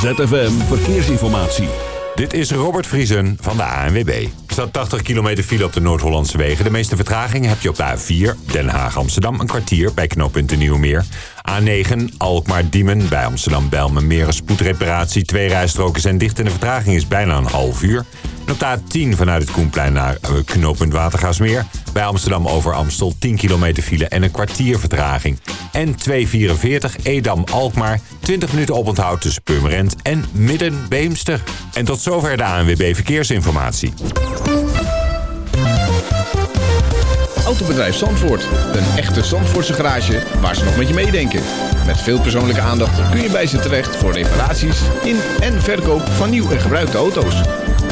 ZFM Verkeersinformatie. Dit is Robert Vriesen van de ANWB. Er staat 80 kilometer file op de Noord-Hollandse wegen. De meeste vertraging heb je op de A4 Den Haag-Amsterdam. Een kwartier bij knooppunt de Nieuwmeer. A9 Alkmaar-Diemen bij Amsterdam-Bijlmer. spoedreparatie. Twee rijstroken zijn dicht en de vertraging is bijna een half uur. En op de A10 vanuit het Koenplein naar eh, knooppunt Watergaasmeer. Bij Amsterdam over Amstel 10 kilometer file en een kwartier vertraging. En 244 Edam-Alkmaar. 20 minuten oponthoud tussen Purmerend en Midden-Beemster. En tot zover de ANWB Verkeersinformatie. Autobedrijf Zandvoort. Een echte Zandvoortse garage waar ze nog met je meedenken. Met veel persoonlijke aandacht kun je bij ze terecht voor reparaties in en verkoop van nieuw en gebruikte auto's.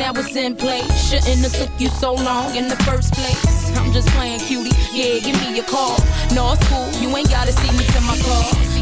Now it's in place. Shouldn't have took you so long in the first place. I'm just playing cutie. Yeah, give me a call. No, it's cool. You ain't gotta see me to my car.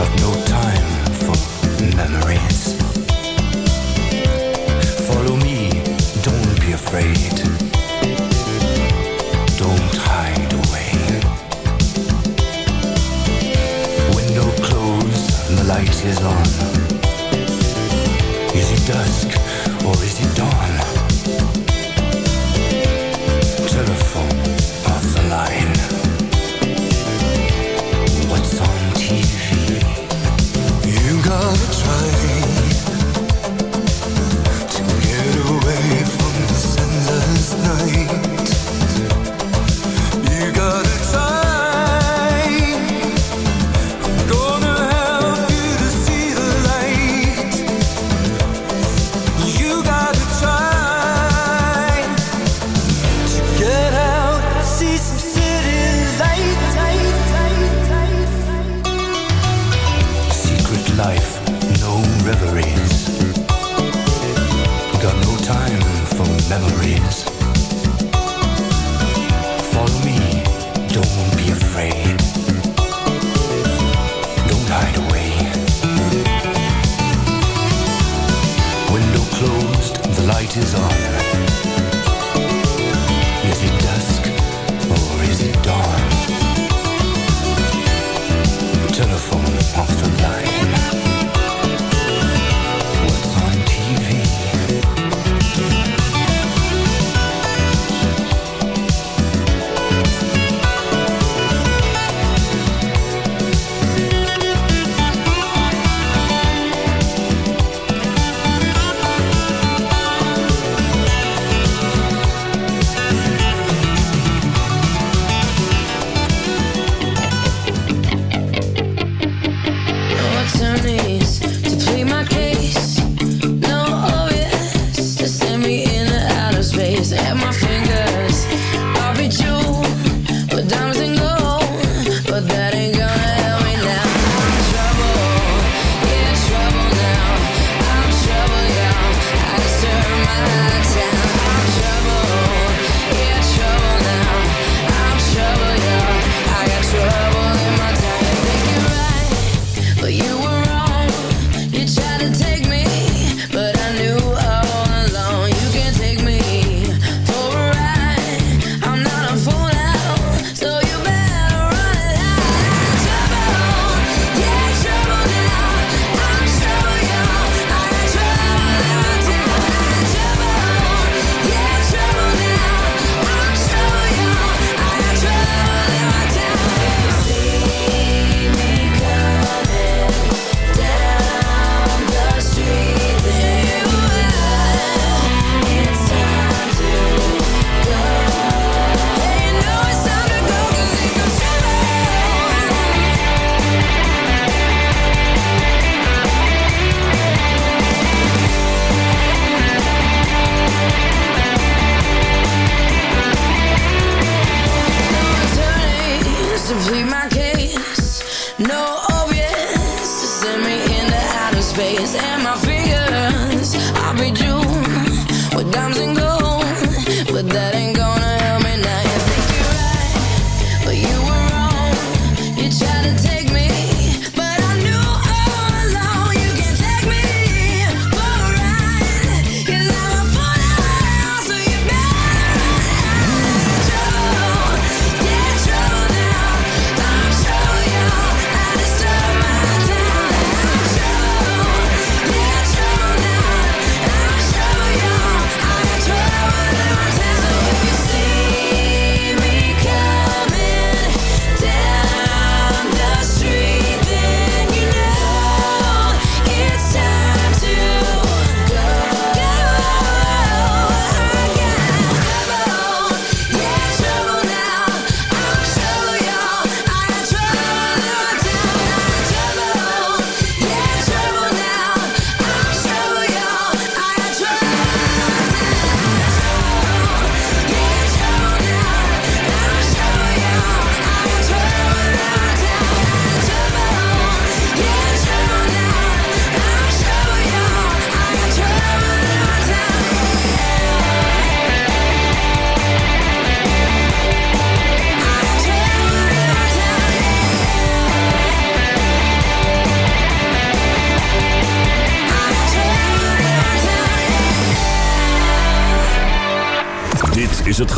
got no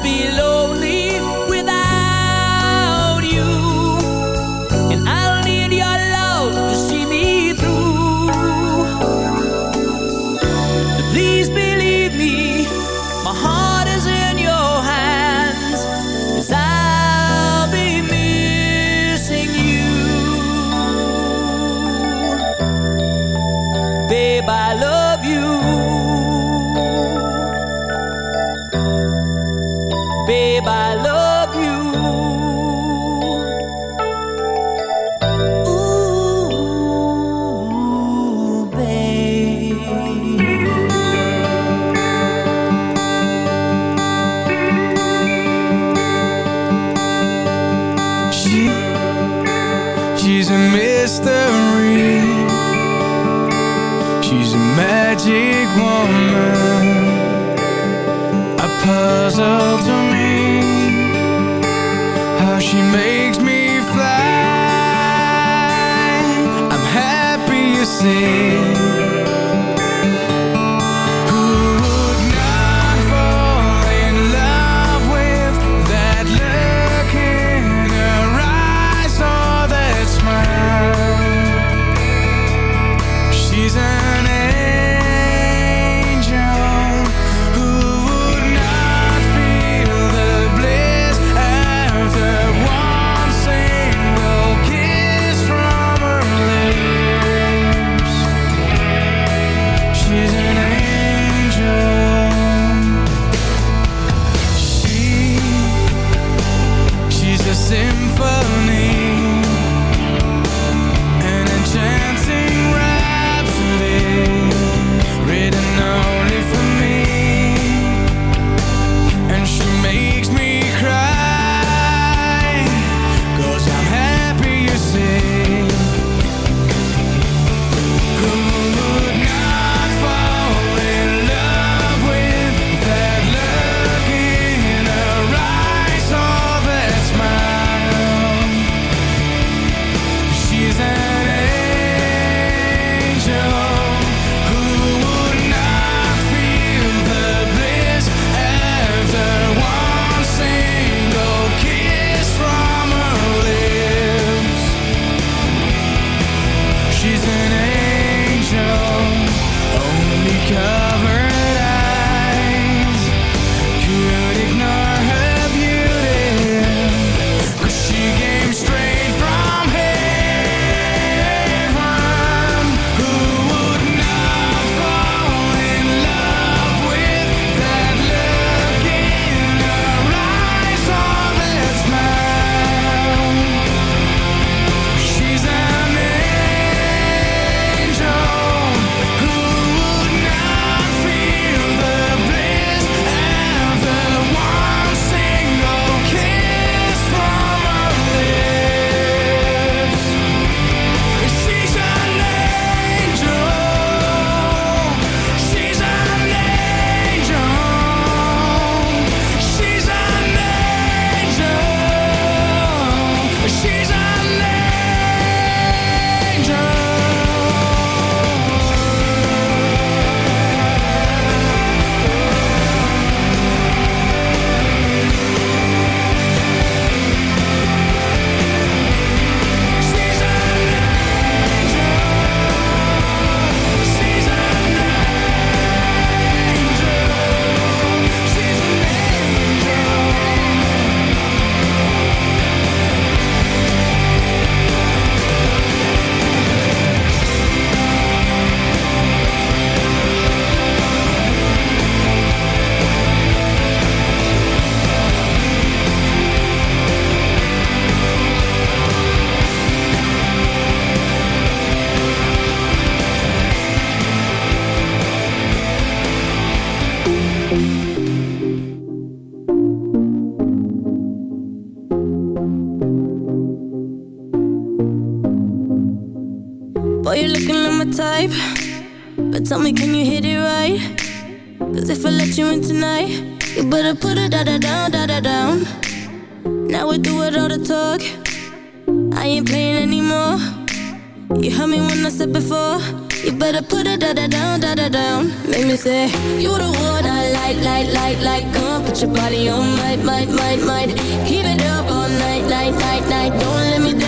Tell me, say You the one I like, like, like, like. Come put your body on my, my, my, my. Keep it up all night, night, night, night. Don't let me down.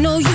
know you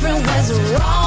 girlfriend was wrong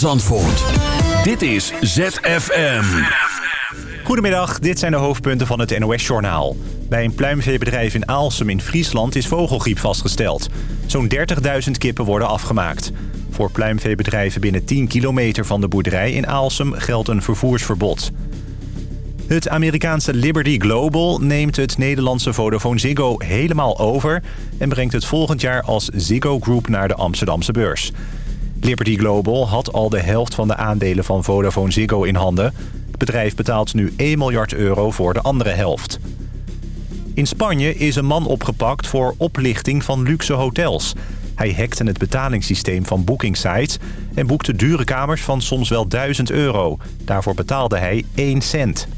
Zandvoort. Dit is ZFM. Goedemiddag, dit zijn de hoofdpunten van het NOS-journaal. Bij een pluimveebedrijf in Aalsum in Friesland is vogelgriep vastgesteld. Zo'n 30.000 kippen worden afgemaakt. Voor pluimveebedrijven binnen 10 kilometer van de boerderij in Aalsum geldt een vervoersverbod. Het Amerikaanse Liberty Global neemt het Nederlandse Vodafone Ziggo helemaal over... en brengt het volgend jaar als Ziggo Group naar de Amsterdamse beurs. Liberty Global had al de helft van de aandelen van Vodafone Ziggo in handen. Het bedrijf betaalt nu 1 miljard euro voor de andere helft. In Spanje is een man opgepakt voor oplichting van luxe hotels. Hij hackte het betalingssysteem van bookingsites... en boekte dure kamers van soms wel 1000 euro. Daarvoor betaalde hij 1 cent.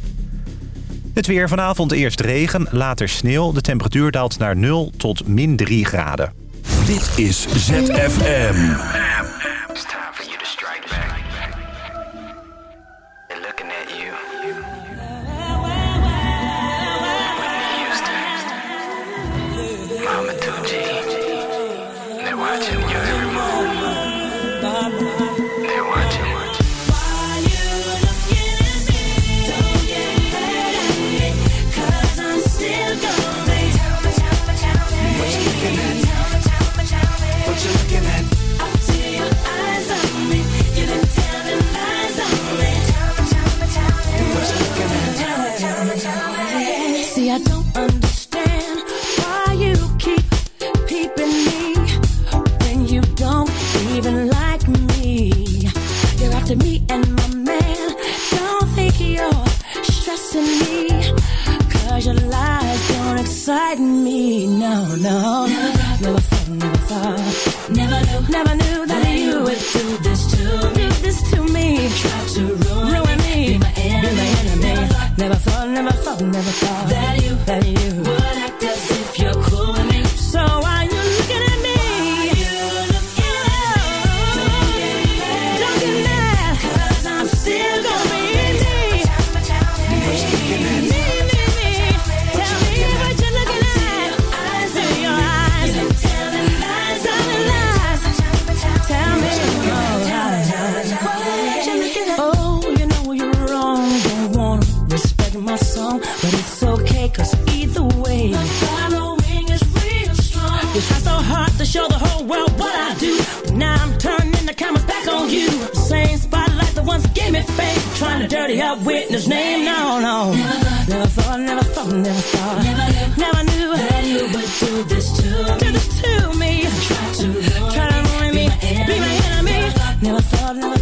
Het weer vanavond eerst regen, later sneeuw. De temperatuur daalt naar 0 tot min 3 graden. Dit is ZFM. And my man. Don't think you're stressing me. Cause your lies don't excite me. No, no. Never thought, never thought. Never knew, never knew that you would do this to me. Do this to me. Try to ruin, ruin me. Be my enemy. Never thought, never thought, never thought that you, that you dirty up witness name. No, no, never thought, never thought, never thought, never knew that you would do this to me. Do this to me. Try to ruin, try to ruin me, be my enemy. Never thought, never thought, never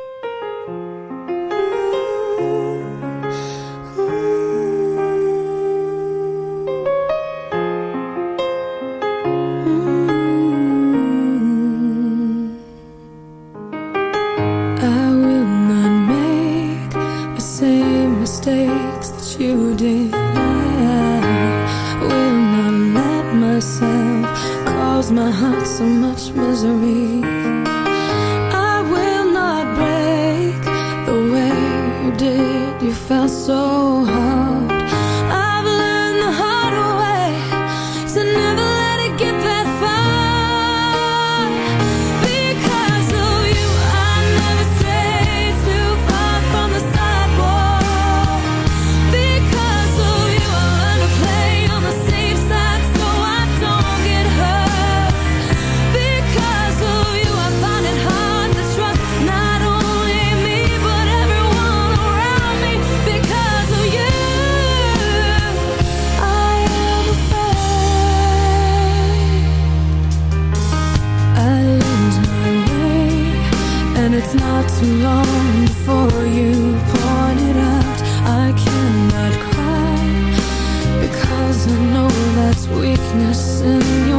that's weakness in you.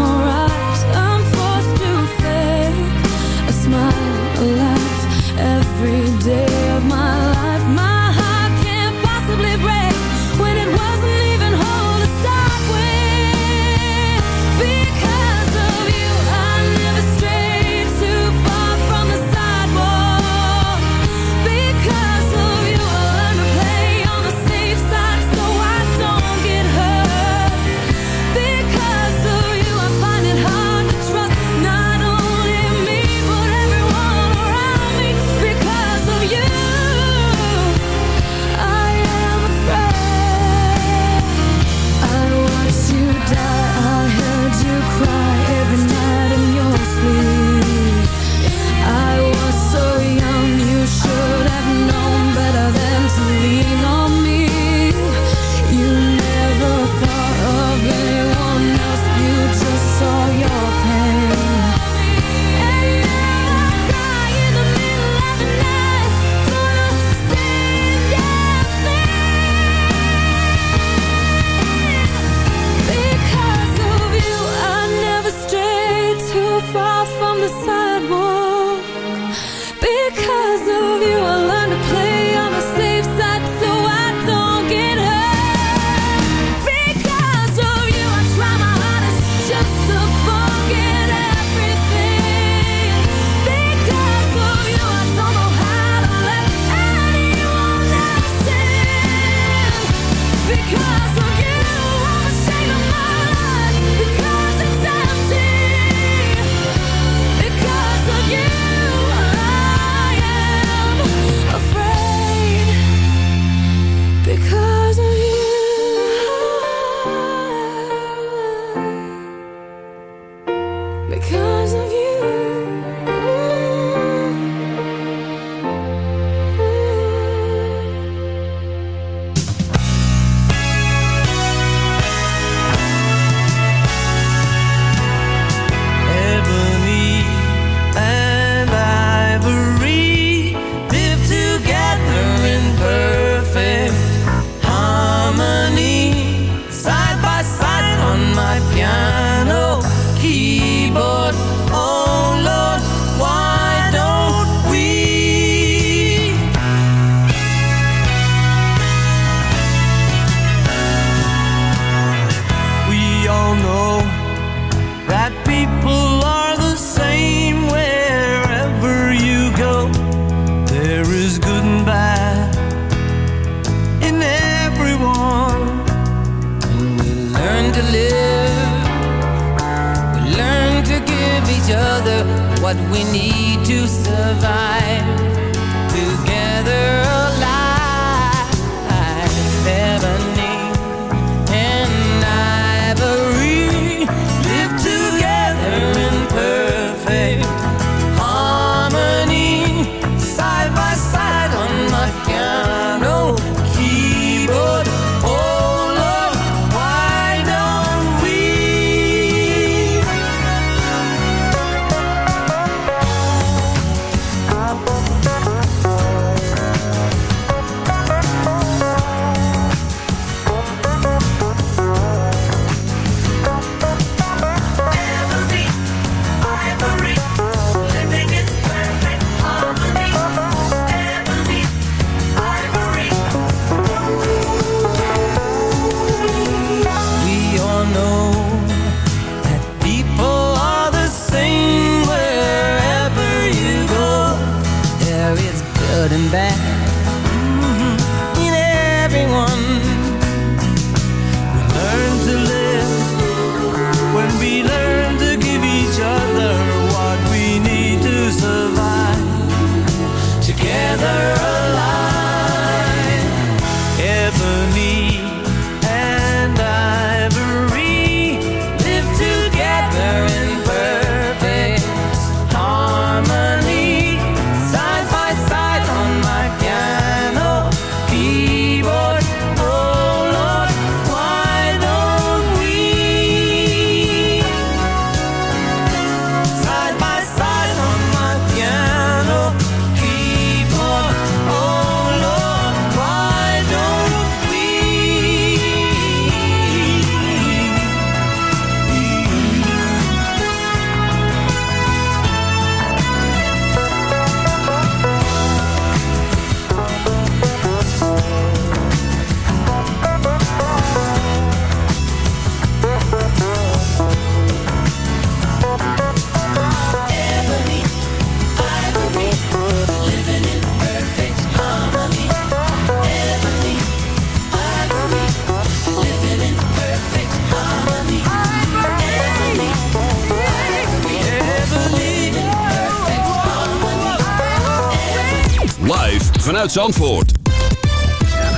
Live vanuit Zandvoort.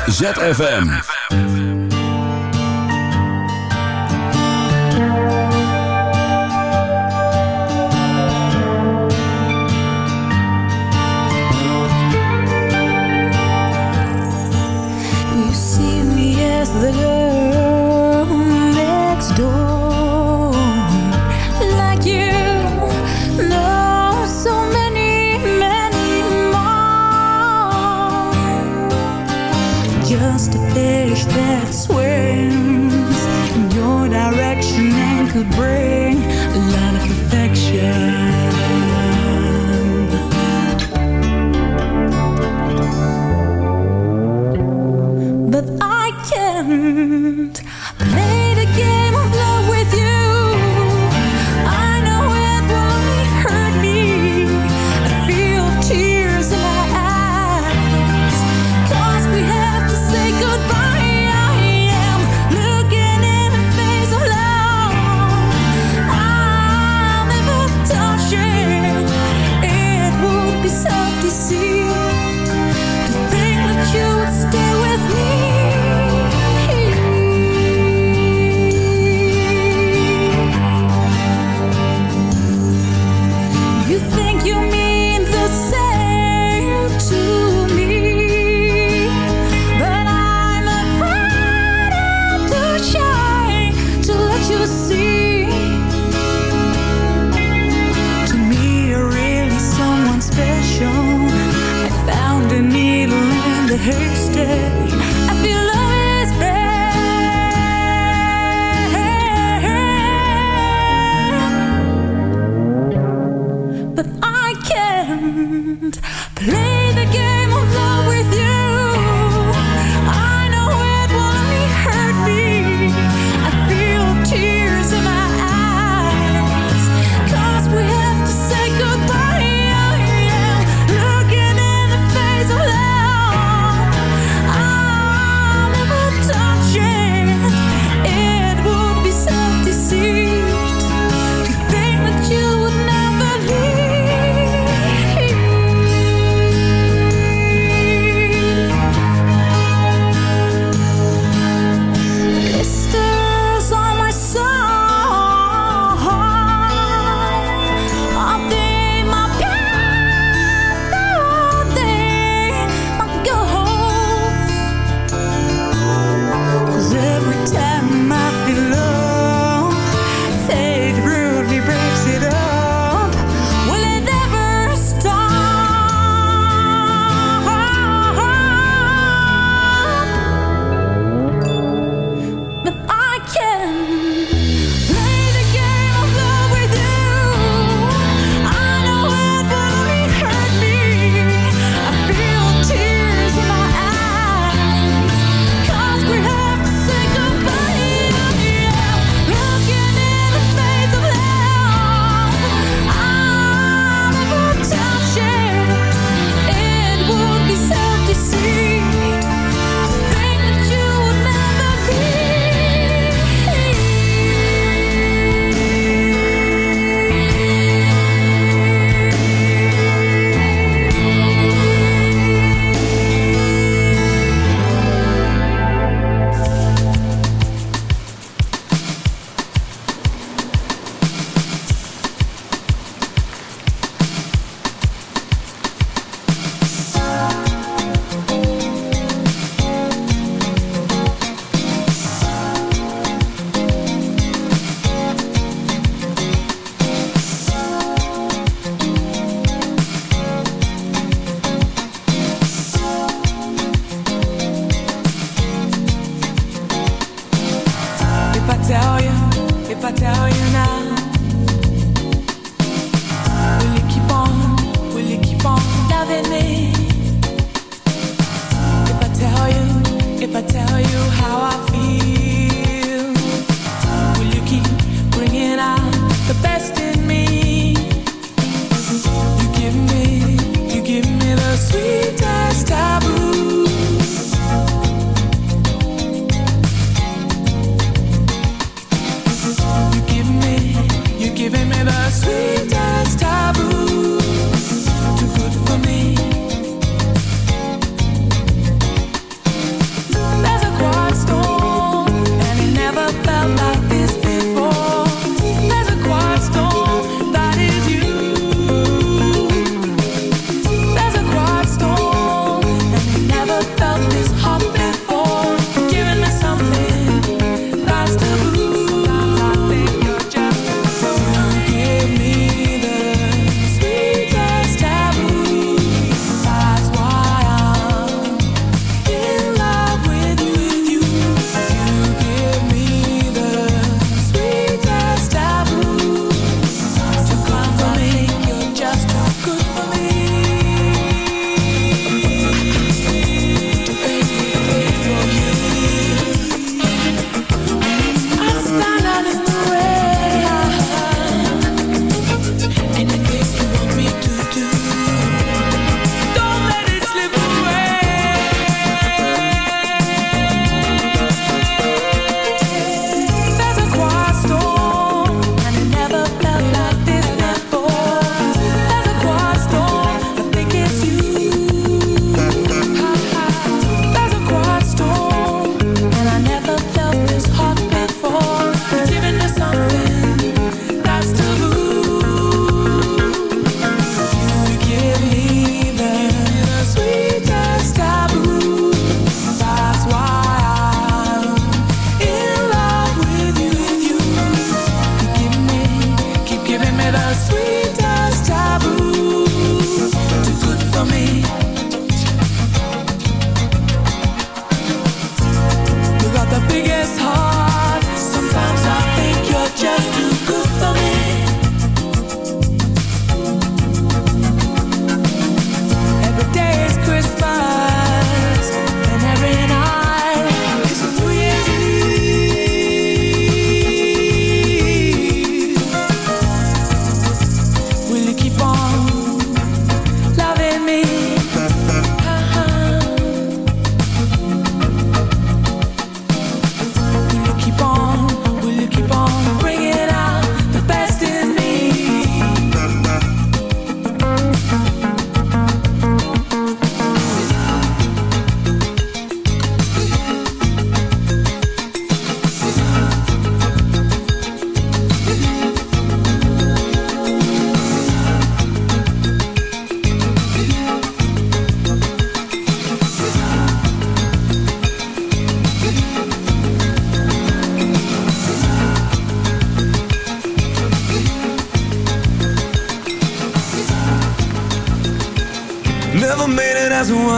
ZFM. You see me as the girl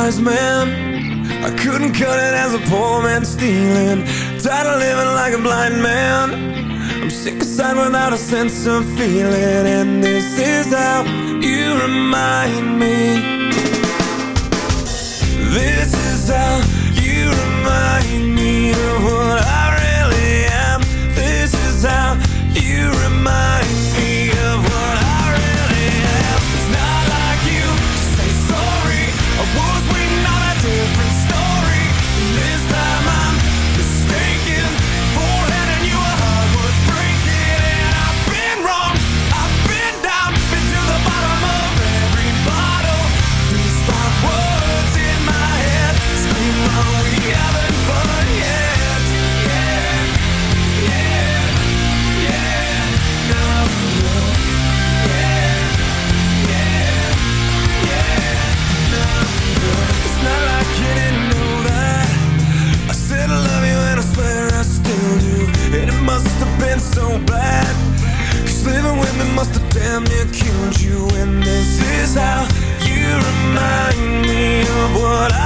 wise man. I couldn't cut it as a poor man stealing. Tired of living like a blind man. I'm sick aside without a sense of feeling. And this is how you remind me. This is how damn near killed you And this is how you remind me of what I